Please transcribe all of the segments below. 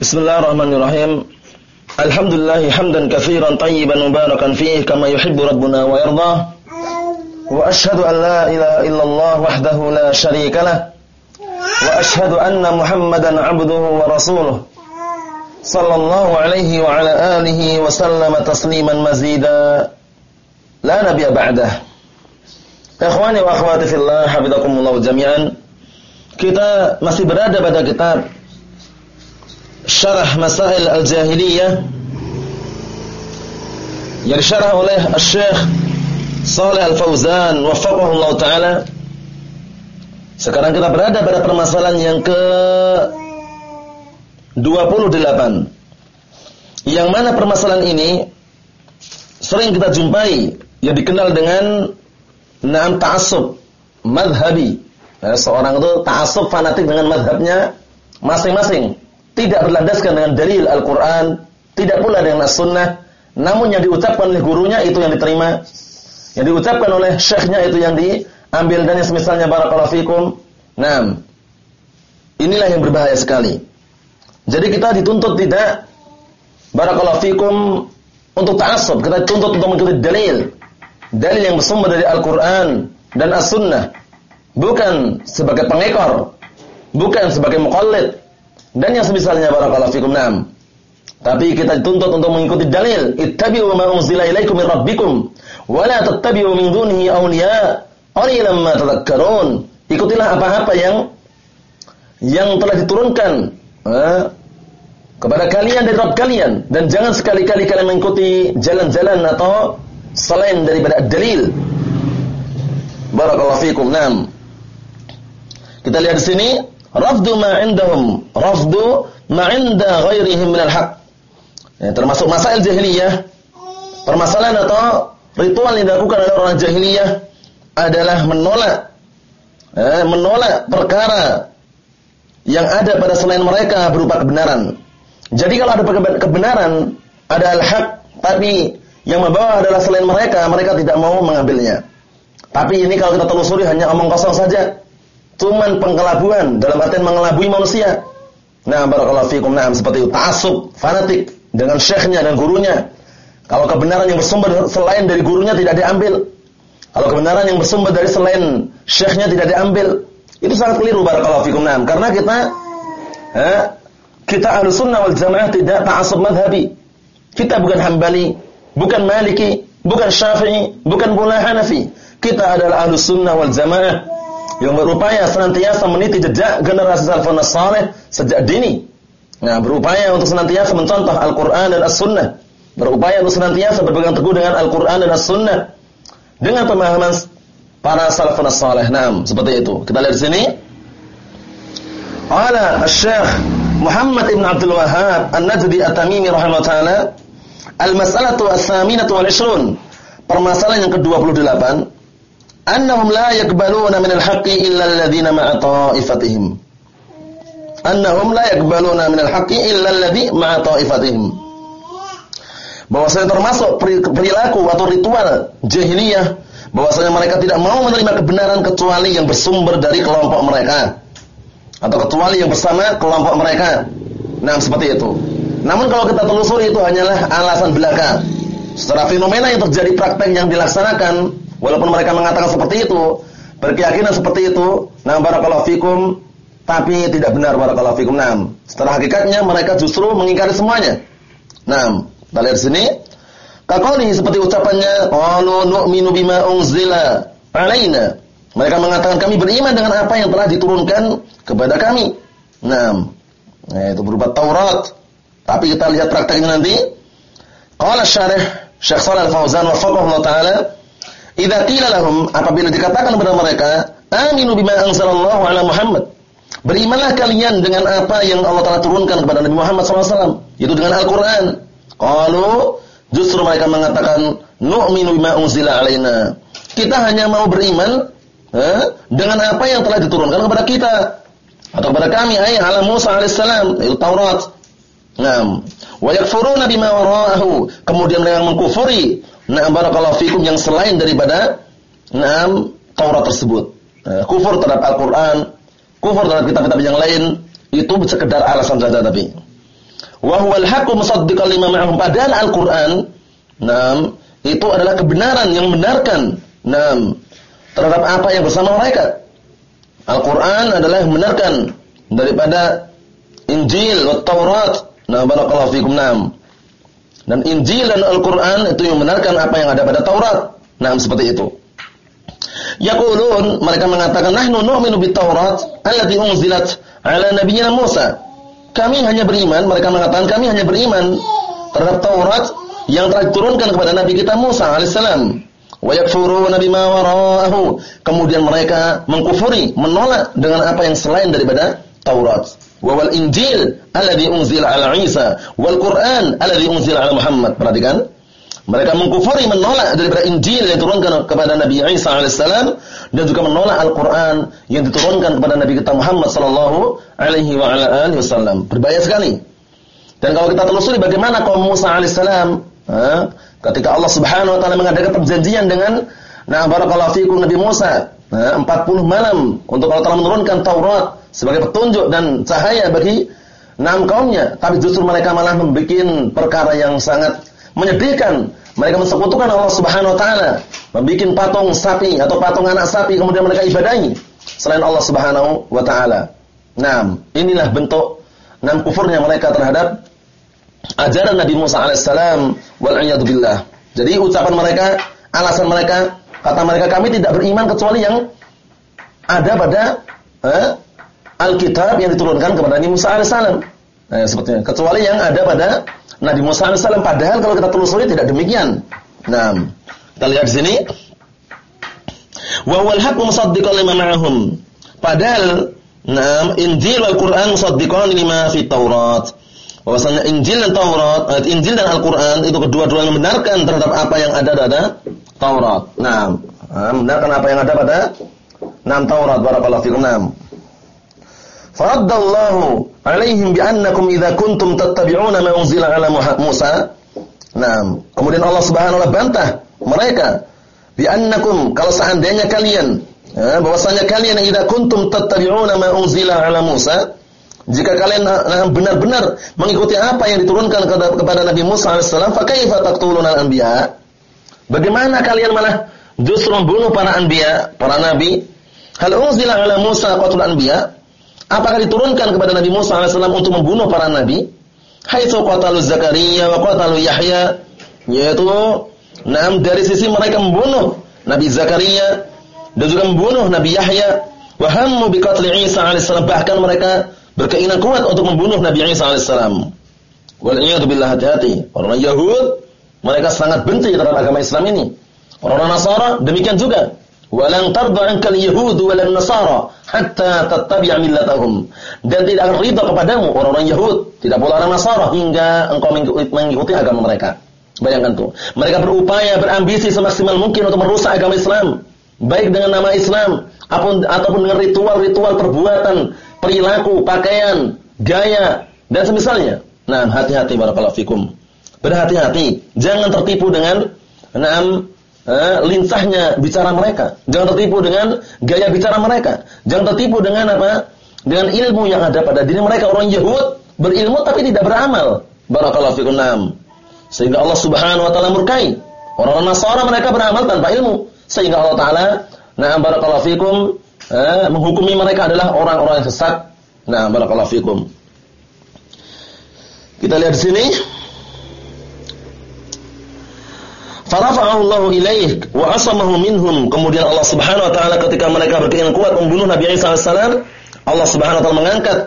Bismillahirrahmanirrahim. Alhamdulillah hamdan katsiran tayyiban mubarakan fihi kama yuhibbu rabbuna wa yarda. Wa ashhadu an la ilaha illallah wahdahu la syarika lah. Wa ashhadu anna Muhammadan 'abduhu wa rasuluh. Sallallahu alaihi wa ala alihi wa sallama tasliman mazida. La nabiyya ba'dah. Ikhwani wa akhwati fillah, hafizakumullah jami'an. Kita masih berada pada kitab Syarah Masail Al-Jahiliyah yang disyarah oleh Syekh Saleh Al-Fauzan wafaqahullah taala. Sekarang kita berada pada permasalahan yang ke 28. Yang mana permasalahan ini sering kita jumpai yang dikenal dengan naam ta'assub madhabi. Ya, seorang itu ta'assub fanatik dengan madhabnya masing-masing tidak berlandaskan dengan dalil Al-Quran, tidak pula dengan As-Sunnah, namun yang diucapkan oleh gurunya itu yang diterima, yang diucapkan oleh syekhnya itu yang diambil dan yang semisalnya barakallahu fikum. Nah, inilah yang berbahaya sekali. Jadi kita dituntut tidak fikum untuk ta'assub, kita dituntut untuk mengikuti dalil. Dalil yang bersumber dari Al-Quran dan As-Sunnah. Bukan sebagai pengekor, bukan sebagai muqallid, dan yang semisalnya barakallahu fikum na'am. Tapi kita dituntut untuk mengikuti dalil, ittabi'u ma unzila ilaikum min rabbikum wa la tattabi'u min dunihi awliya qalilan ma tadhakkarun. Ikutilah apa-apa yang yang telah diturunkan eh, kepada kalian dari Rabb kalian dan jangan sekali-kali kalian mengikuti jalan-jalan atau selain daripada dalil. Barakallahu fikum. Naam. Kita lihat di sini Rafdu ma indahum, rafdu ma inda ghairihim minal haq. Ya, termasuk masail jahiliyah, permasalahan atau ritual yang dilakukan oleh orang jahiliyah adalah menolak eh, menolak perkara yang ada pada selain mereka berupa kebenaran. Jadi kalau ada kebenaran, ada al-haq, tapi yang membawa adalah selain mereka, mereka tidak mau mengambilnya. Tapi ini kalau kita telusuri hanya omong kosong saja cuman pengkelabuan dalam artian mengelabui manusia. Nah, barakallahu fikum. Nah, seperti itu ta'assub, fanatik dengan syekhnya dan gurunya. Kalau kebenaran yang bersumber selain dari gurunya tidak diambil. Kalau kebenaran yang bersumber dari selain syekhnya tidak diambil. Itu sangat keliru barakallahu fikum. Nah, karena kita eh, kita Ahlus Sunnah wal Jamaah tidak ta'assub madhabi. Kita bukan Hambali, bukan Maliki, bukan Syafi'i, bukan pula Hanafi. Kita adalah Ahlus Sunnah wal Jamaah yang berupaya senantiasa meniti jejak generasi salafun saleh sejak dini. Nah, berupaya untuk senantiasa mencontoh Al-Qur'an dan As-Sunnah. Berupaya untuk senantiasa berpegang teguh dengan Al-Qur'an dan As-Sunnah dengan pemahaman para salafun saleh. Nah, seperti itu. Kita lihat di sini. Ala Syekh Muhammad Ibn Abdul Wahhab An-Najdi At-Tamimi rahimahullah taala Al-mas'alatu as-saminatu wal 20. Permasalahan yang ke-28 annahum la yakbaluna min al-haqqi illa alladhina ma'a ta'ifatihim. Annahum la yakbaluna min al-haqqi illa alladhi ma'a ta'ifatihim. Bahwasanya termasuk perilaku atau ritual jahiliyah bahwasanya mereka tidak mau menerima kebenaran kecuali yang bersumber dari kelompok mereka atau kecuali yang bersama kelompok mereka. Nah, seperti itu. Namun kalau kita telusuri itu hanyalah alasan belaka. Secara fenomena yang terjadi praktek yang dilaksanakan Walaupun mereka mengatakan seperti itu, berkeyakinan seperti itu, nah barakallahu fikum, tapi tidak benar barakallahu fikum. Nah, setelah hakikatnya mereka justru mengingkari semuanya. Nah, kita lihat sini. Kakoli seperti ucapannya, qalu nu'minu bima unzila alaina. Mereka mengatakan kami beriman dengan apa yang telah diturunkan kepada kami. Nah itu berupa Taurat. Tapi kita lihat prakteknya nanti. Qala syarih Syekh Shalal Fauzan wa Allah taala Idza qila lahum apabila dikatakan kepada mereka, aminu bima anzalallahu ala Muhammad. Berimanlah kalian dengan apa yang Allah Taala turunkan kepada Nabi Muhammad SAW, yaitu dengan Al-Qur'an. Qalu justru mereka mengatakan nu'minu bima unzila alaina. Kita hanya mau beriman eh, dengan apa yang telah diturunkan kepada kita atau kepada kami ayat ala Musa alaihissalam yaitu Taurat. Naam. Wa yakfuruna bima wara'ahu. Kemudian mereka mengkufuri Na'am barakallahu fikum yang selain daripada na'am Taurat tersebut. Nah, kufur terhadap Al-Qur'an, kufur terhadap kitab-kitab yang lain itu sekedar alasan saja tapi. wa huwal haqqu musaddiqan lima ma'ahum. Padahal Al-Qur'an, nam, itu adalah kebenaran yang membenarkan, nam, terhadap apa yang bersama mereka. Al-Qur'an adalah yang membenarkan daripada Injil Taurat. Nah, barakallahu fikum. Nam. Dan Injil dan Al-Qur'an itu yang membenarkan apa yang ada pada Taurat. Nah, seperti itu. Yaqulun mereka mengatakan nahnu nu'minu bit Taurat allati unzilat ala nabiyyina Musa. Kami hanya beriman, mereka mengatakan kami hanya beriman terhadap Taurat yang telah diturunkan kepada nabi kita Musa alaihissalam. Wa yakfuruna bima wara'ahu. Kemudian mereka mengkufuri, menolak dengan apa yang selain daripada Taurat. Wa wal Injil alladhi unzila ala Isa wal Quran alladhi unzila ala Muhammad. Perhatikan. Mereka mengkufuri, menolak daripada Injil yang diturunkan kepada Nabi Isa alaihissalam dan juga menolak Al-Quran yang diturunkan kepada Nabi kita Muhammad sallallahu alaihi wa ala alihi wasallam. Berbahaya sekali. Dan kalau kita telusuri bagaimana kaum Musa alaihissalam, ketika Allah Subhanahu wa taala mengadakan perjanjian dengan nah barakallahu fikum Nabi Musa, 40 malam untuk Allah Taala menurunkan Taurat sebagai petunjuk dan cahaya bagi enam kaumnya, tapi justru mereka malah membuat perkara yang sangat menyedihkan. Mereka mensekutukan Allah Subhanahu wa taala, membuat patung sapi atau patung anak sapi kemudian mereka ibadahi selain Allah Subhanahu wa taala. Nah, inilah bentuk enam kufurnya mereka terhadap ajaran Nabi Musa alaihissalam wal billah. Jadi ucapan mereka, alasan mereka, kata mereka kami tidak beriman kecuali yang ada pada eh, Alkitab yang diturunkan kepada Nabi Musa alaihissalam. Nah, sepertinya kecuali yang ada pada Nabi Musa alaihissalam padahal kalau kita telusuri tidak demikian. Nah, kita lihat di sini wa wal haqqu musaddiqan. Padahal nah, Injil wal Quran musaddiqan lima fi Taurat. Bahwasanya Injil dan Taurat, eh, Injil dan Al-Qur'an itu kedua-duanya membenarkan terhadap apa yang ada pada Taurat. Nah, membenarkan apa yang ada pada Nam Taurat barakallahu fikum. Naam. Faraddallahu alaihim bi'annakum idza kuntum tattabi'una ma unzila ala Musa. Nah, kemudian Allah Subhanahu wa taala bantah mereka bi'annakum kalau seandainya kalian ya, bahwasanya kalian idza kuntum tattabi'una ma unzila ala Musa jika kalian benar-benar mengikuti apa yang diturunkan kepada Nabi Musa alaihissalam, fa kaifa taqtuluna al-anbiya? Bagaimana kalian malah justru membunuh para anbiya, para nabi? Hal unzila ala Musa qatlul anbiya? Apakah diturunkan kepada Nabi Musa AS untuk membunuh para nabi? Haitsu qatalu Zakaria wa qatalu Yahya, yaitu enam dari sisi mereka membunuh Nabi Zakaria dan juga membunuh Nabi Yahya wa hammu Isa alaihissalam bahkan mereka berkeinginan kuat untuk membunuh Nabi Isa alaihissalam. Wal iyad billah hati-hati. Orang Yahud mereka sangat benci terhadap agama Islam ini. Orang Nasara demikian juga. Walang tarda ankal yahud walan nasara hatta tattabi'a millatahum. Dan tidak akan ridha kepadamu orang-orang Yahud, tidak pula orang Nasara hingga engkau mengikuti agama mereka. Bayangkan tuh. Mereka berupaya, berambisi semaksimal mungkin untuk merusak agama Islam. Baik dengan nama Islam ataupun dengan ritual-ritual perbuatan, perilaku, pakaian, gaya dan semisalnya. Nah, hati-hati barakallahu fikum. Berhati-hati, jangan tertipu dengan enam eh, lincahnya bicara mereka. Jangan tertipu dengan gaya bicara mereka. Jangan tertipu dengan apa? Dengan ilmu yang ada pada diri mereka. Orang Yahud berilmu tapi tidak beramal. Barakallahu fikum nam. Sehingga Allah Subhanahu wa taala murkai. Orang-orang Nasara mereka beramal tanpa ilmu. Sehingga Allah taala nah barakallahu fikum eh, menghukumi mereka adalah orang-orang yang sesat. Nah, barakallahu fikum. Kita lihat di sini Farafa'ahu Allah wa asamahu minhum. Kemudian Allah Subhanahu wa taala ketika mereka berkeinginan kuat membunuh Nabi Isa alaihissalam, Allah Subhanahu wa taala mengangkat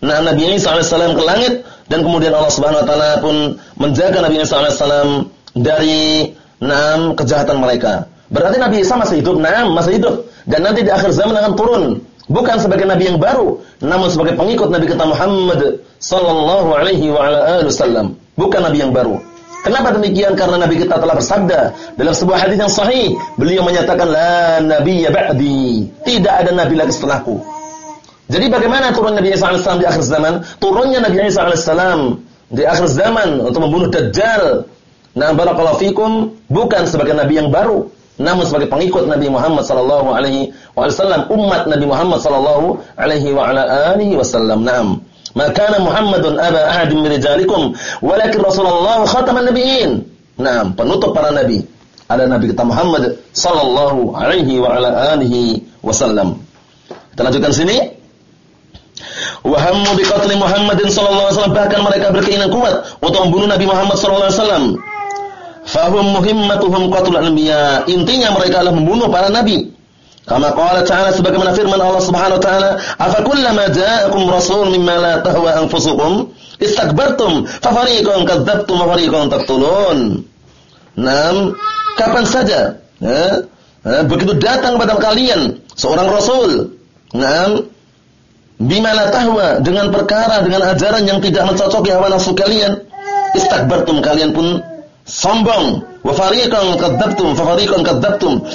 nah, Nabi Isa alaihissalam ke langit dan kemudian Allah Subhanahu wa taala pun menjaga Nabi Isa alaihissalam dari enam kejahatan mereka. Berarti Nabi Isa masih hidup, enam masih hidup dan nanti di akhir zaman akan turun bukan sebagai nabi yang baru, namun sebagai pengikut Nabi kita Muhammad sallallahu alaihi wasallam, bukan nabi yang baru. Kenapa demikian? Karena Nabi kita telah bersabda dalam sebuah hadis yang sahih, beliau menyatakan la nabiyya ba'di. Tidak ada nabi lagi setelahku. Jadi bagaimana turun Nabi Isa alaihissalam di akhir zaman? Turunnya Nabi Isa alaihissalam di akhir zaman untuk membunuh Dajjal. Nah, barakallahu fikum bukan sebagai nabi yang baru, namun sebagai pengikut Nabi Muhammad sallallahu alaihi wasallam, umat Nabi Muhammad sallallahu alaihi wa ala alihi wasallam. Naam. Maka Muhammadun aba ahadin min rijalikum, walakin Rasulullah khataman nabiyyin. Nah, penutup para nabi. Ada Nabi kita Muhammad sallallahu alaihi wa ala alihi wasallam. Kita lanjutkan sini. Wa hammu bi qatli Muhammadin sallallahu alaihi wasallam bahkan mereka berkeinginan kuat untuk membunuh Nabi Muhammad sallallahu alaihi wasallam. Fahum muhimmatuhum qatlul anbiya. Intinya mereka adalah membunuh para nabi. Kama qala ta'ala sebagaimana firman Allah Subhanahu wa taala, "Afa kullama ja'akum rasul mimma la tahwa anfusukum istakbartum fa fariqan kadzdzabtum wa fariqan taqtulun." Nam, kapan saja ya, ya, begitu datang kepada kalian seorang rasul, nam, bima la tahwa dengan perkara dengan ajaran yang tidak mencocoki hawa nafsu kalian, istakbartum kalian pun sombong, wa fariqan kadzdzabtum fa fariqan.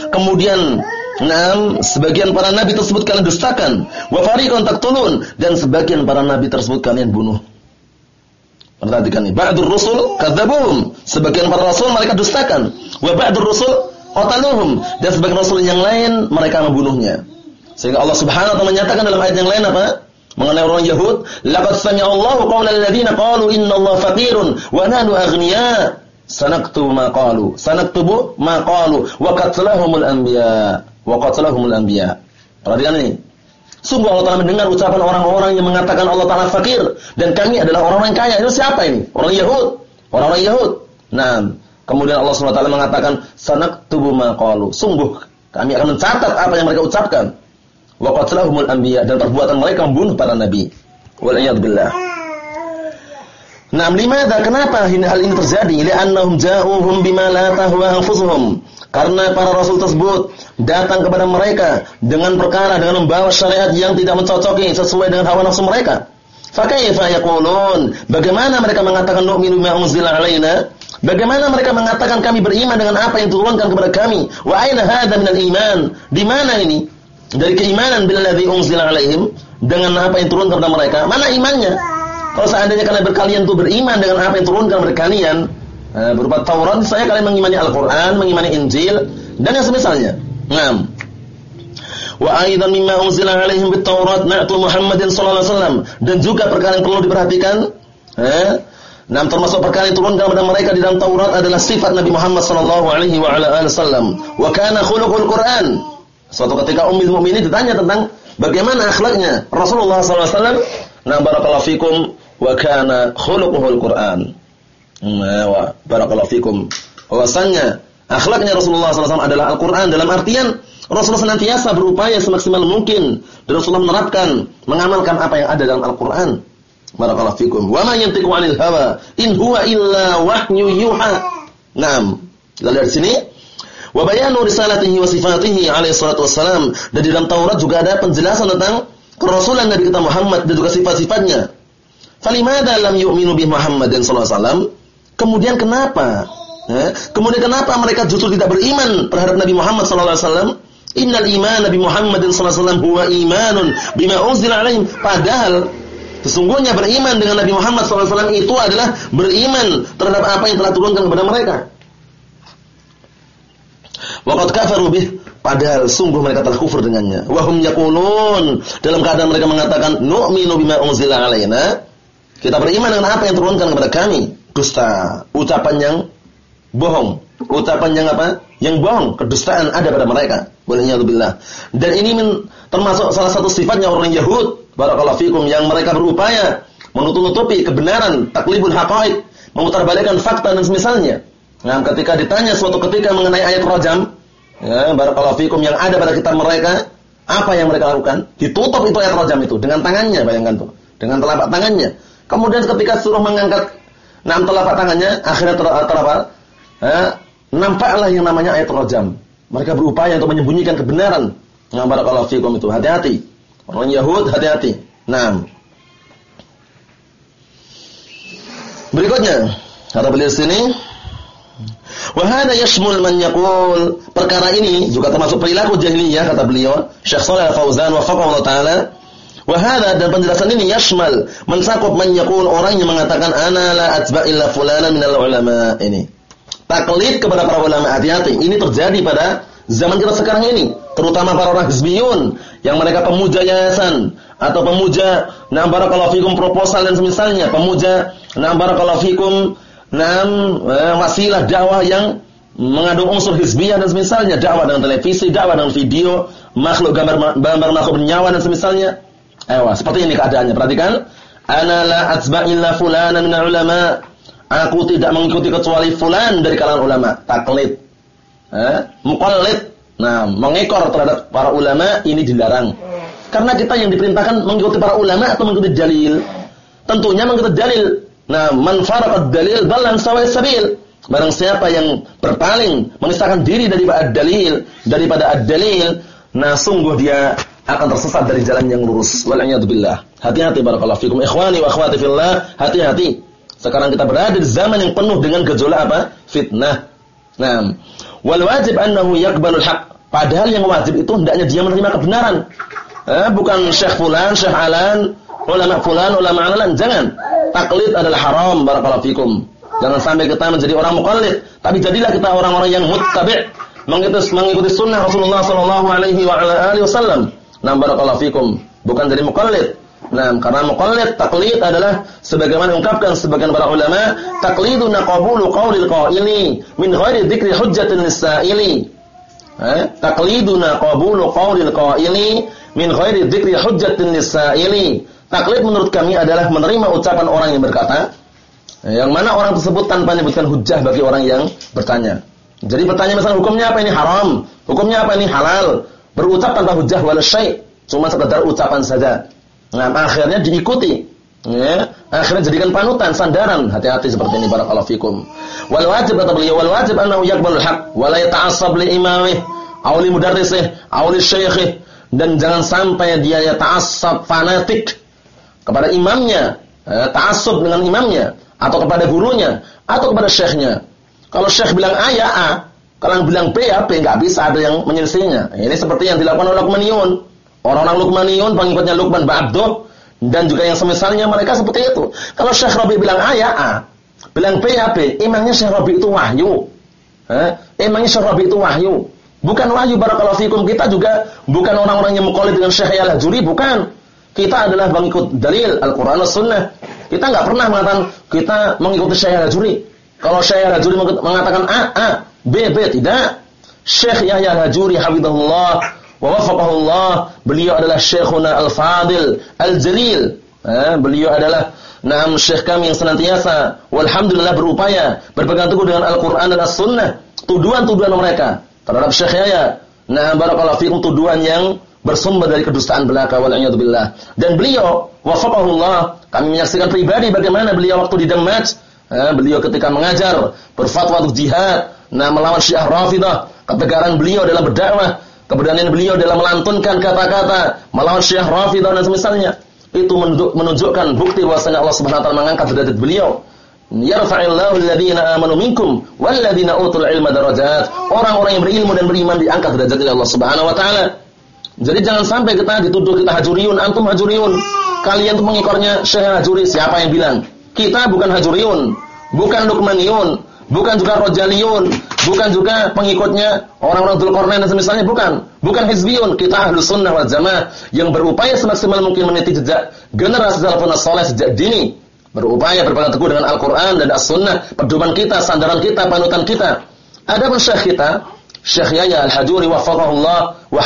Kemudian Nah, sebagian para nabi tersebut kalian dustakan. Wa fariqan taqtulun dan sebagian para nabi tersebut kalian bunuh. Perhatikan ini. Ba'dur rusul kadzabuhum. Sebagian para rasul mereka dustakan. Wa ba'dur rusul qataluhum dan sebagian rasul yang lain mereka membunuhnya. Sehingga Allah Subhanahu wa taala menyatakan dalam ayat yang lain apa? Mengenai orang Yahud, laqad sami'a Allahu qaulal ladzina qalu innallaha faqirun wa nahnu aghnia. Sanaktubu ma qalu. Sanaktubu ma qalu wa qatlahumul anbiya wa qatalahumul anbiya. Perhatikan ini. Sungguh Allah Ta'ala mendengar ucapan orang-orang yang mengatakan Allah Ta'ala fakir dan kami adalah orang-orang kaya. Itu siapa ini? Orang Yahud. Orang-orang Yahud. Nah, kemudian Allah SWT mengatakan sanaktubu ma qalu. Sungguh kami akan mencatat apa yang mereka ucapkan. Wa qatalahumul anbiya dan perbuatan mereka membunuh para nabi. Wal billah. Nah, limadha kenapa hal ini terjadi? Li'annahum ja'uhum bima la tahwa anfusuhum. Karena para rasul tersebut datang kepada mereka dengan perkara dengan membawa syariat yang tidak mencocoki sesuai dengan hawa nafsu mereka. Fakaifa yaqulun? Bagaimana mereka mengatakan nu'minu bima unzila alaina? Bagaimana mereka mengatakan kami beriman dengan apa yang turunkan kepada kami? Wa aina hadza minal iman? Di mana ini? Dari keimanan billadzi unzila alaihim dengan apa yang turun kepada mereka? Mana imannya? Kalau seandainya kalian berkalian itu beriman dengan apa yang turunkan kepada kalian, eh, berupa Taurat, saya kalian mengimani Al-Qur'an, mengimani Injil dan yang semisalnya. Naam. Wa aidan mimma unzila alaihim bit Taurat na'tu Muhammadin sallallahu alaihi wasallam dan juga perkara yang perlu diperhatikan eh Nah, termasuk perkara yang turun kepada mereka di dalam Taurat adalah sifat Nabi Muhammad sallallahu alaihi wa ala alihi wasallam. Wa kana khuluqul Quran. Suatu ketika Ummul Mukminin ditanya tentang bagaimana akhlaknya Rasulullah sallallahu alaihi wasallam. Nah, barakallahu fikum wa kana khuluquhul Quran. Wa barakallahu fikum. Bahwasanya Akhlaknya Rasulullah SAW adalah Al-Quran dalam artian Rasulullah senantiasa berupaya semaksimal mungkin dan Rasulullah menerapkan, mengamalkan apa yang ada dalam Al-Quran. Barakallahu fikum. Wa ma yantiqu 'anil hawa in huwa illa wahyu yuha. Naam. Kita lihat sini. Wa bayanu risalatihi wa sifatihi alaihi salatu wassalam. Dan di dalam Taurat juga ada penjelasan tentang kerasulan Nabi kita Muhammad dan juga sifat-sifatnya. Falimada lam yu'minu bi Muhammadin sallallahu alaihi wasallam? Kemudian kenapa. Kemudian kenapa mereka justru tidak beriman terhadap Nabi Muhammad sallallahu alaihi wasallam? Innal iman Nabi Muhammad sallallahu alaihi wasallam huwa imanun bima unzila alaihim. Padahal sesungguhnya beriman dengan Nabi Muhammad sallallahu alaihi wasallam itu adalah beriman terhadap apa yang telah turunkan kepada mereka. Waqad kafaru bih padahal sungguh mereka telah kufur dengannya. Wa hum yaqulun dalam keadaan mereka mengatakan nu'minu bima unzila alaina. Kita beriman dengan apa yang turunkan kepada kami. Dusta, ucapan yang bohong. Ucapan yang apa? Yang bohong, kedustaan ada pada mereka. Bolehnya billah. Dan ini termasuk salah satu sifatnya orang Yahud, barakallahu fikum yang mereka berupaya menutup-nutupi kebenaran, taklibul haqaiq, memutarbalikkan fakta dan semisalnya. Nah, ketika ditanya suatu ketika mengenai ayat rajam, ya, barakallahu fikum yang ada pada kitab mereka, apa yang mereka lakukan? Ditutup itu ayat rajam itu dengan tangannya, bayangkan tuh, dengan telapak tangannya. Kemudian ketika suruh mengangkat enam telapak tangannya, akhirnya ter, ter apa? eh, nampaklah yang namanya ayat rajam. Mereka berupaya untuk menyembunyikan kebenaran. Nah, barakallahu fikum itu. Hati-hati. Orang Yahud hati-hati. Nah. Berikutnya, kata beliau sini, wa hadha yashmul man yaqul perkara ini juga termasuk perilaku jahiliyah kata beliau Syekh Shalih Al-Fauzan wafaqahu taala wa hadha dan penjelasan ini yashmal mencakup man yaqul orang yang mengatakan ana la atba fulana minal ulama ini taklid kepada para ulama hati-hati. Ini terjadi pada zaman kita sekarang ini, terutama para orang hizbiyun yang mereka pemuja yayasan atau pemuja na barakallahu fikum proposal dan semisalnya, pemuja na barakallahu fikum na eh, wasilah dakwah yang mengandung unsur hizbiyah dan semisalnya, dakwah dengan televisi, dakwah dengan video, makhluk gambar gambar makhluk bernyawa dan semisalnya. Ayo, seperti ini keadaannya. Perhatikan. Ana la atba'illa fulanan min ulama. Aku tidak mengikuti kecuali fulan dari kalangan ulama. Taklid. Eh, muqallid. Nah, mengekor terhadap para ulama ini dilarang. Karena kita yang diperintahkan mengikuti para ulama atau mengikuti dalil. Tentunya mengikuti dalil. Nah, man faraqad dalil balan sawai sabil. Barang siapa yang berpaling, memisahkan diri daripada dalil, daripada ad-dalil, nah sungguh dia akan tersesat dari jalan yang lurus. Wal'iyadzubillah. Hati-hati barakallahu fikum. Ikhwani wa akhwati fillah. Hati-hati. Sekarang kita berada di zaman yang penuh dengan gejolak apa? Fitnah. Nah, wal wajib annahu yaqbalul haq. Padahal yang wajib itu hendaknya dia menerima kebenaran. Eh, bukan syekh fulan, syekh alan, ulama fulan, ulama alan. Jangan. Taklid adalah haram barakallahu fikum. Jangan sampai kita menjadi orang muqallid, tapi jadilah kita orang-orang yang muttabi', mengikuti mengikuti sunnah Rasulullah sallallahu alaihi wa ala alihi wasallam. Nah, barakallahu fikum. Bukan dari muqallid. Nah, karena muqallid taklid adalah sebagaimana ungkapkan sebagian para ulama, takliduna qabulu qaulil qaili min ghairi dzikri hujjatin lisaili. Eh, takliduna qabulu qaulil qaili min ghairi dzikri hujjatin lisaili. Taklid menurut kami adalah menerima ucapan orang yang berkata, yang mana orang tersebut tanpa menyebutkan hujjah bagi orang yang bertanya. Jadi bertanya misalnya hukumnya apa ini haram, hukumnya apa ini halal, berucap tanpa hujah wala syai, cuma sekedar ucapan saja. Nah, akhirnya diikuti. Ya, akhirnya jadikan panutan, sandaran. Hati-hati seperti ini barakallahu fikum. Wal wajib kata beliau, wal wajib annahu yaqbalul haq wa la yata'assab li imamih aw li mudarrisih aw li syaikhih dan jangan sampai dia ya ta'assab fanatik kepada imamnya, eh, ta'assub dengan imamnya atau kepada gurunya atau kepada syekhnya. Kalau syekh bilang A ya kalau bilang B ya B, nggak bisa ada yang menyelesainya. Ini seperti yang dilakukan oleh Lukmaniyun. Orang-orang Lukmaniyun, pengikutnya Lukman Ba'abduh, dan juga yang semisalnya mereka seperti itu. Kalau Syekh Rabi bilang A ya A, bilang B ya B, emangnya Syekh Rabi itu wahyu. Eh? Emangnya Syekh Rabi itu wahyu. Bukan wahyu barakallahu fikum. Kita juga bukan orang-orang yang mukallid dengan Syekh Yalah Juri, bukan. Kita adalah pengikut dalil Al-Qur'an dan Sunnah. Kita nggak pernah mengatakan kita mengikuti Syekh Yalah Juri. Kalau Syekh Yalah Juri mengatakan A, A, B, B tidak. Syekh Yahya Al-Hajuri hafizahullah wa beliau adalah Syekhuna Al-Fadil Al-Jalil. Eh, beliau adalah Naam Syekh kami yang senantiasa walhamdulillah berupaya berpegang teguh dengan Al-Qur'an dan As-Sunnah. Tuduhan-tuduhan mereka terhadap Syekh Yahya. Nah, barakallahu fikum tuduhan yang bersumber dari kedustaan belaka wal billah. Dan beliau wafaqahullah, kami menyaksikan pribadi bagaimana beliau waktu di Damaj, eh, beliau ketika mengajar berfatwa untuk jihad, nah melawan Syiah Rafidah, ketegaran beliau dalam berdakwah, keberanian beliau dalam melantunkan kata-kata melawan Syiah Rafidah dan semisalnya. Itu menunjukkan bukti bahwasanya Allah Subhanahu wa taala mengangkat derajat beliau. Yarfa'illahu alladhina amanu minkum walladhina utul ilma darajat. Orang-orang yang berilmu dan beriman diangkat derajat oleh Allah Subhanahu wa taala. Jadi jangan sampai kita dituduh kita hajuriun, antum hajuriun. Kalian itu mengikornya Syekh Hajuri, siapa yang bilang? Kita bukan hajuriun, bukan lukmaniun, bukan juga rojaliun, bukan juga pengikutnya orang-orang Dzulqarnain dan semisalnya bukan. Bukan hizbiyun, kita ahlus sunnah wal jamaah yang berupaya semaksimal mungkin meniti jejak generasi salafun saleh sejak dini. Berupaya berpegang teguh dengan Al-Qur'an dan As-Sunnah, pedoman kita, sandaran kita, panutan kita. Ada pun syekh kita, Syekh Yahya Al-Hajuri wafaqahullah wa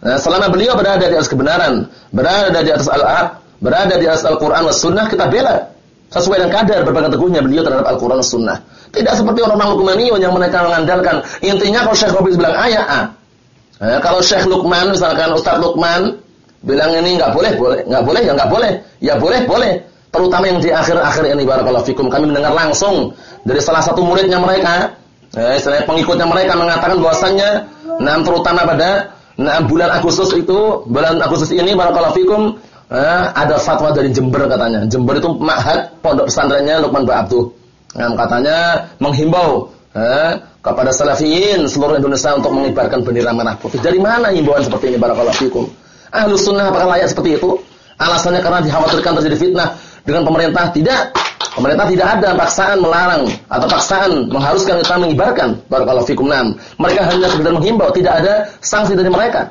nah, selama beliau berada di atas kebenaran, berada di atas al-haq, berada di atas Al-Qur'an was sunnah kita bela sesuai dengan kadar berpegang teguhnya beliau terhadap Al-Qur'an sunnah. Tidak seperti orang-orang Luqmaniyun yang mereka mengandalkan. Intinya kalau Syekh Rabi bilang ayat A. Nah, kalau Syekh Luqman misalkan Ustaz Luqman bilang ini enggak boleh, boleh, enggak boleh ya enggak boleh. Ya boleh, boleh. Terutama yang di akhir-akhir ini barakallahu fikum kami mendengar langsung dari salah satu muridnya mereka, eh, istilahnya pengikutnya mereka mengatakan bahwasannya nah terutama pada nah, bulan Agustus itu, bulan Agustus ini barakallahu fikum eh, ada fatwa dari Jember katanya. Jember itu ma'had pondok pesantrennya Luqman Ba'abduh. Nah, katanya menghimbau eh, kepada salafiyin seluruh Indonesia untuk mengibarkan bendera merah putih. Dari mana himbauan seperti ini barakallahu fikum? Ahlus sunnah apakah layak seperti itu? Alasannya karena dikhawatirkan terjadi fitnah dengan pemerintah? Tidak. Pemerintah tidak ada paksaan melarang atau paksaan mengharuskan kita mengibarkan barakallahu fikum nam. Mereka hanya sekedar menghimbau, tidak ada sanksi dari mereka.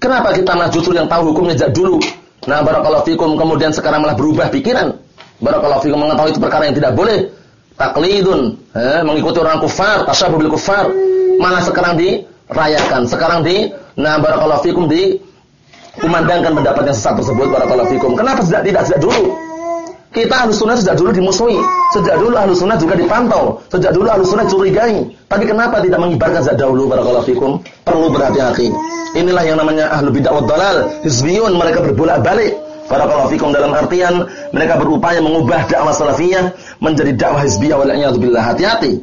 Kenapa kita malah justru yang tahu hukumnya sejak dulu? Nah, barakallahu fikum kemudian sekarang malah berubah pikiran. Barakallahu fikum mengetahui itu perkara yang tidak boleh. Taklidun, eh, mengikuti orang kufar, tasyabuh bil kufar. Malah sekarang dirayakan, sekarang di nah barakallahu fikum di kumandangkan pendapat yang sesat tersebut barakallahu fikum. Kenapa tidak tidak sejak dulu? Kita ahlu sunnah sejak dulu dimusuhi. Sejak dulu ahlu sunnah juga dipantau. Sejak dulu ahlu sunnah curigai. Tapi kenapa tidak mengibarkan sejak dahulu barakallahu fikum? Perlu berhati-hati. Inilah yang namanya ahlu bid'ah wad dalal. Hizbiyun mereka berbolak-balik. Barakallahu fikum dalam artian mereka berupaya mengubah dakwah salafiyah menjadi dakwah hizbiyah wal billah. Hati-hati.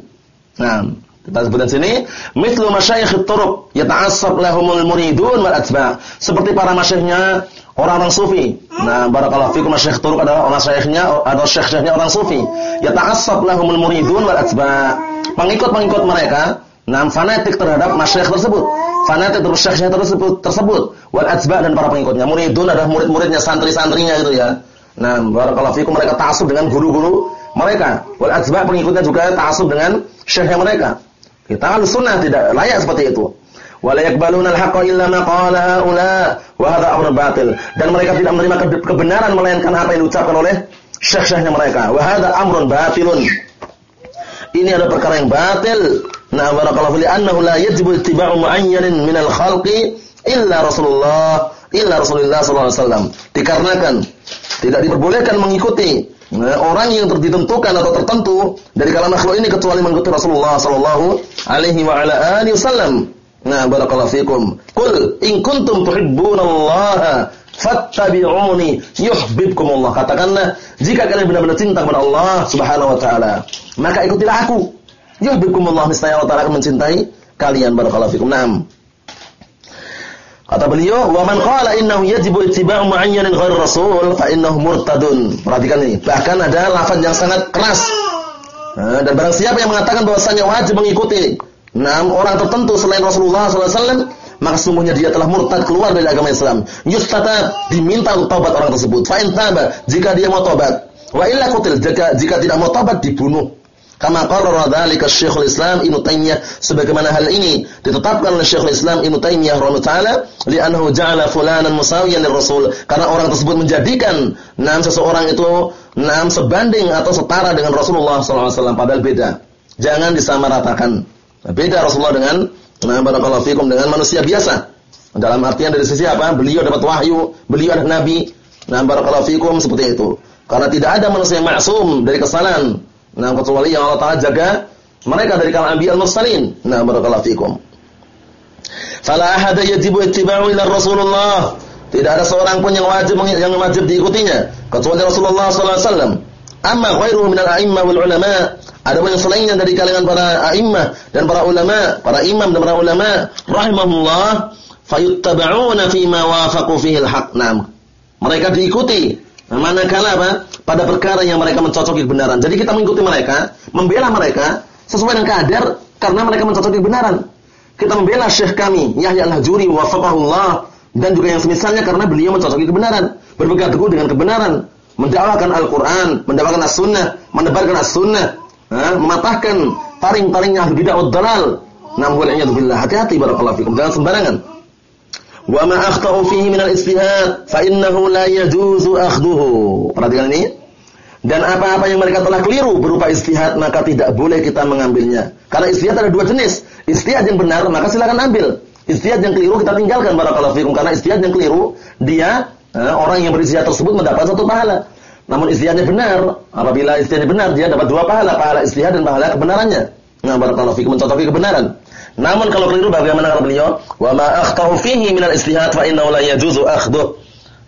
Nah, kita sebutkan sini, mithlu masyayikh turuq yata'assab lahumul muridun wal atba'. Seperti para masyayikhnya orang-orang sufi. Nah, barakallahu fikum syekh turuk adalah orang syekhnya atau syekh-syekhnya orang sufi. Ya ta'assab lahumul muridun wal atba. Pengikut-pengikut mereka nah fanatik terhadap masyayikh tersebut. Fanatik terhadap syekhnya tersebut tersebut wal atba dan para pengikutnya. Muridun adalah murid-muridnya, santri-santrinya gitu ya. Nah, barakallahu fikum mereka ta'assub dengan guru-guru mereka. Wal atba pengikutnya juga ta'assub dengan syekhnya mereka. Kita al sunnah tidak layak seperti itu. Wala yaqbaluna al-haqqa illa ma qala wa hadha amrun batil. Dan mereka tidak menerima kebenaran melainkan apa yang diucapkan oleh syekh-syekhnya mereka. Wa hadha amrun batilun. Ini adalah perkara yang batil. Nah barakallahu li annahu la yajibu ittiba'u mu'ayyanin min al-khalqi illa Rasulullah illa Rasulullah sallallahu alaihi wasallam. Dikarenakan tidak diperbolehkan mengikuti nah, orang yang ditentukan atau tertentu dari kalangan makhluk ini kecuali mengikuti Rasulullah sallallahu alaihi wa ala alihi wasallam Nah, barakallahu fikum. Qul in kuntum tuhibbunallaha fattabi'uni yuhibbukumullah. Katakanlah, jika kalian benar-benar cinta kepada Allah Subhanahu wa taala, maka ikutilah aku. Yuhibbukumullah, niscaya Allah taala akan mencintai kalian barakallahu fikum. Naam. Kata beliau, "Wa man qala innahu yajibu ittiba'u mu'ayyanin ghairi rasul fa innahu murtadun." Perhatikan ini. Bahkan ada lafaz yang sangat keras. Nah, dan barang siapa yang mengatakan bahwasanya wajib mengikuti enam orang tertentu selain Rasulullah SAW, maka sungguhnya dia telah murtad keluar dari agama Islam. Yustata diminta untuk taubat orang tersebut. Fa'in taba jika dia mau taubat. Wa illa kutil jika jika tidak mau taubat dibunuh. Kama qarrara dzalika Syekhul Islam Ibnu Taimiyah sebagaimana hal ini ditetapkan oleh Syekhul Islam Ibnu Taimiyah rahimahullah taala li'annahu ja'ala fulanan musawiyan lirrasul karena orang tersebut menjadikan nam seseorang itu nam sebanding atau setara dengan Rasulullah sallallahu alaihi wasallam padahal beda. Jangan disamaratakan. Beda Rasulullah dengan nah barakallahu fikum dengan manusia biasa. Dalam artian dari sisi apa? Beliau dapat wahyu, beliau adalah nabi. Nah, barakallahu fikum seperti itu. Karena tidak ada manusia yang maksum dari kesalahan. Nah, kecuali yang Allah Taala jaga mereka dari kalangan anbiya al-mursalin. Nah, barakallahu fikum. Fala ahada yajibu ittiba'u ila Rasulullah. Tidak ada seorang pun yang wajib yang wajib diikutinya kecuali Rasulullah sallallahu alaihi wasallam. Amma ghairuhu min al-a'immah wal ulama ada yang selainnya dari kalangan para a'immah dan para ulama, para imam dan para ulama rahimahullah fayuttaba'una fi ma wafaqu fihi al-haq. Naam. Mereka diikuti manakala apa? Pada perkara yang mereka mencocoki kebenaran. Jadi kita mengikuti mereka, membela mereka sesuai dengan kadar karena mereka mencocoki kebenaran. Kita membela syekh kami, Yahya al-Hajuri wafaqahullah dan juga yang semisalnya karena beliau mencocoki kebenaran, berpegang teguh dengan kebenaran, mendakwakan Al-Qur'an, mendakwakan As-Sunnah, menebarkan As-Sunnah, mematahkan taring-taringnya ahli bid'ah dalal. Namun billah hati-hati barakallahu fikum jangan sembarangan. Wa ma akhtau fihi min al-ijtihad fa innahu la yajuzu akhdhuhu. Perhatikan ini. Dan apa-apa yang mereka telah keliru berupa istihad maka tidak boleh kita mengambilnya. Karena istihad ada dua jenis. Istihad yang benar maka silakan ambil. Istihad yang keliru kita tinggalkan barakallahu fikum karena istihad yang keliru dia eh, orang yang beristihad tersebut mendapat satu pahala. Namun istihadnya benar. Apabila istihadnya benar, dia dapat dua pahala, pahala istihad dan pahala kebenarannya. Nah, barakallahu fikum mencocoki kebenaran. Namun kalau keliru bagaimana kata beliau? Wa ma akhtahu fihi min al-istihad fa innahu la yajuzu akhdhu.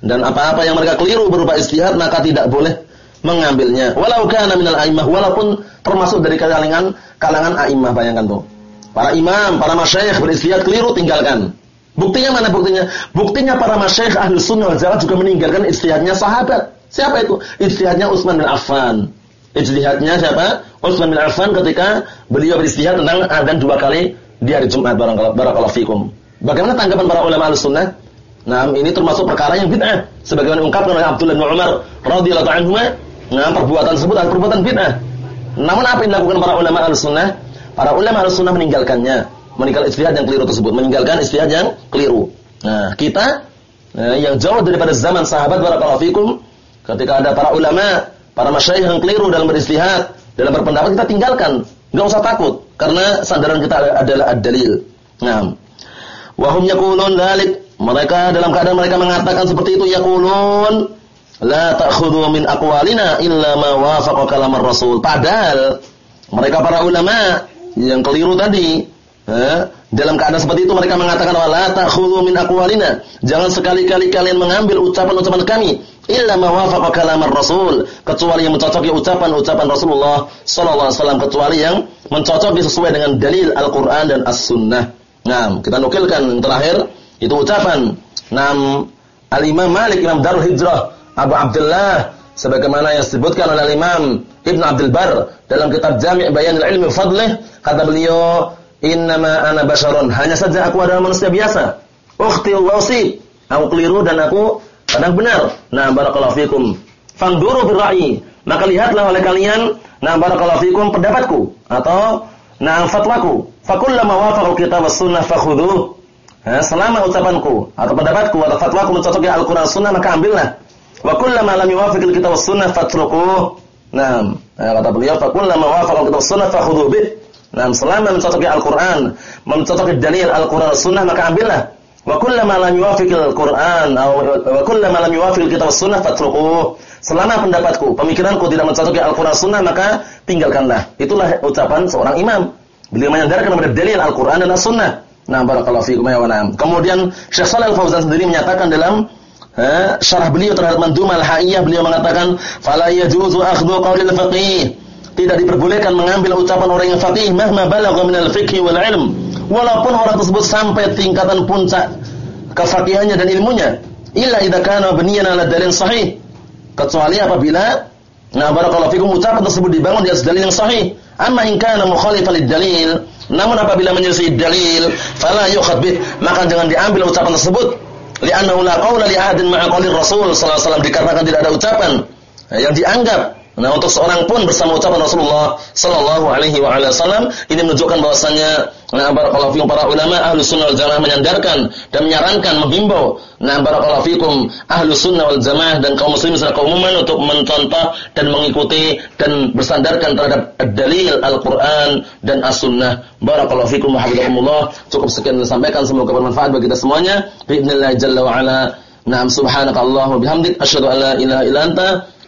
Dan apa-apa yang mereka keliru berupa istihad maka tidak boleh mengambilnya. Walau kana minal a'immah, walaupun termasuk dari kalangan kalangan a'immah bayangkan tuh. Para imam, para masyayikh beristihad keliru tinggalkan. Buktinya mana buktinya? Buktinya para masyayikh ahli sunnah wal jamaah juga meninggalkan istihadnya sahabat. Siapa itu? Ijtihadnya Utsman bin Affan. Ijtihadnya siapa? Utsman bin Affan ketika beliau beristihad tentang adzan dua kali di hari Jumat barakallahu fikum. Bagaimana tanggapan para ulama Ahlussunnah? Nah, ini termasuk perkara yang bid'ah. Sebagaimana diungkapkan oleh Abdullah bin Umar radhiyallahu anhu, Nah, perbuatan tersebut adalah perbuatan bid'ah. Namun apa yang dilakukan para ulama al-sunnah? Para ulama al-sunnah meninggalkannya. Meninggalkan istihad yang keliru tersebut. Meninggalkan istihad yang keliru. Nah, kita nah, yang jauh daripada zaman sahabat barakallahu fikum ketika ada para ulama, para masyayikh yang keliru dalam beristihad, dalam berpendapat kita tinggalkan. Enggak usah takut karena sandaran kita adalah ad-dalil. Nah, wa hum yaqulun. Mereka dalam keadaan mereka mengatakan seperti itu yaqulun la ta'khudhu min aqwalina illa ma wafaqa kalam rasul Padahal mereka para ulama yang keliru tadi, dalam keadaan seperti itu mereka mengatakan wala ta'khudhu min aqwalina. Jangan sekali-kali kalian mengambil ucapan-ucapan kami illa ma wafaqa kalam rasul kecuali yang mencocoki ucapan-ucapan Rasulullah sallallahu alaihi wasallam kecuali yang mencocoki sesuai dengan dalil Al-Qur'an dan As-Sunnah. Nah, kita nukilkan yang terakhir itu ucapan Nam Al-Imam Malik Imam Darul Hijrah Abu Abdullah sebagaimana yang disebutkan oleh Imam Ibn Abdul Bar dalam kitab Jami' Bayan Ilmi Fadlih kata beliau innama ana basharun. Hanya saja aku adalah manusia biasa. Ukhti wasi aku keliru dan aku kadang benar. Nah barakallahu fikum. Fangduru birra'i. Maka lihatlah oleh kalian nah barakallahu fikum pendapatku atau nah fatwaku. Fakullama wafaqa kitab was sunnah fakhudhuh selama ucapanku atau pendapatku atau fatwaku mencocoki Al-Qur'an Sunnah maka ambillah. Wa kullama lam yuwafiqil kitab was sunnah fatrukuh. Naam. Nah, kata beliau fa kullama wafaqa kitab was sunnah fakhudhu bih. Naam, selama mencocoki Al-Qur'an, mencocoki dalil Al-Qur'an sunnah maka ambillah. Wa kullama lam yuwafiqil Qur'an atau wa kullama lam yuwafiqil kitab sunnah fatrukuh. Selama pendapatku, pemikiranku tidak mencocoki Al-Qur'an sunnah maka tinggalkanlah. Itulah ucapan seorang imam. Beliau menyandarkan kepada dalil Al-Qur'an dan As-Sunnah. Nah, barakallahu fiikum ya wa Kemudian Syekh Shalal Fauzan sendiri menyatakan dalam eh, syarah beliau terhadap Mandumah Al-Haiyah beliau mengatakan fala yajuzu akhdhu qawlil faqih tidak diperbolehkan mengambil ucapan orang yang faqih mahma balagha minal fiqh wal ilm. Walaupun orang tersebut sampai tingkatan puncak kefaqihannya dan ilmunya. Illa idza kana baniyan ala dalil sahih. Kecuali apabila nah barakallahu fikum ucapan tersebut dibangun di atas dalil yang sahih. Amma in kana mukhalifan dalil namun apabila menyelisih dalil fala yukhad bih maka jangan diambil ucapan tersebut. Li'annahu la qawla li ahadin ma'a qawli Rasul sallallahu alaihi wasallam dikarenakan tidak ada ucapan yang dianggap Nah, untuk seorang pun bersama ucapan Rasulullah sallallahu alaihi wasallam ini menunjukkan bahwasanya nah barakallahu para ulama ahlu sunnah wal jamaah menyandarkan dan menyarankan menghimbau nah barakallahu ahlu sunnah wal jamaah dan kaum muslimin secara keumuman untuk mencontoh dan mengikuti dan bersandarkan terhadap dalil Al-Qur'an dan As-Sunnah. Barakallahu fikum. Cukup sekian yang disampaikan semoga bermanfaat bagi kita semuanya. Bismillah jalla wa ala. Naam subhanakallahumma bihamdik asyhadu an la ilaha illa anta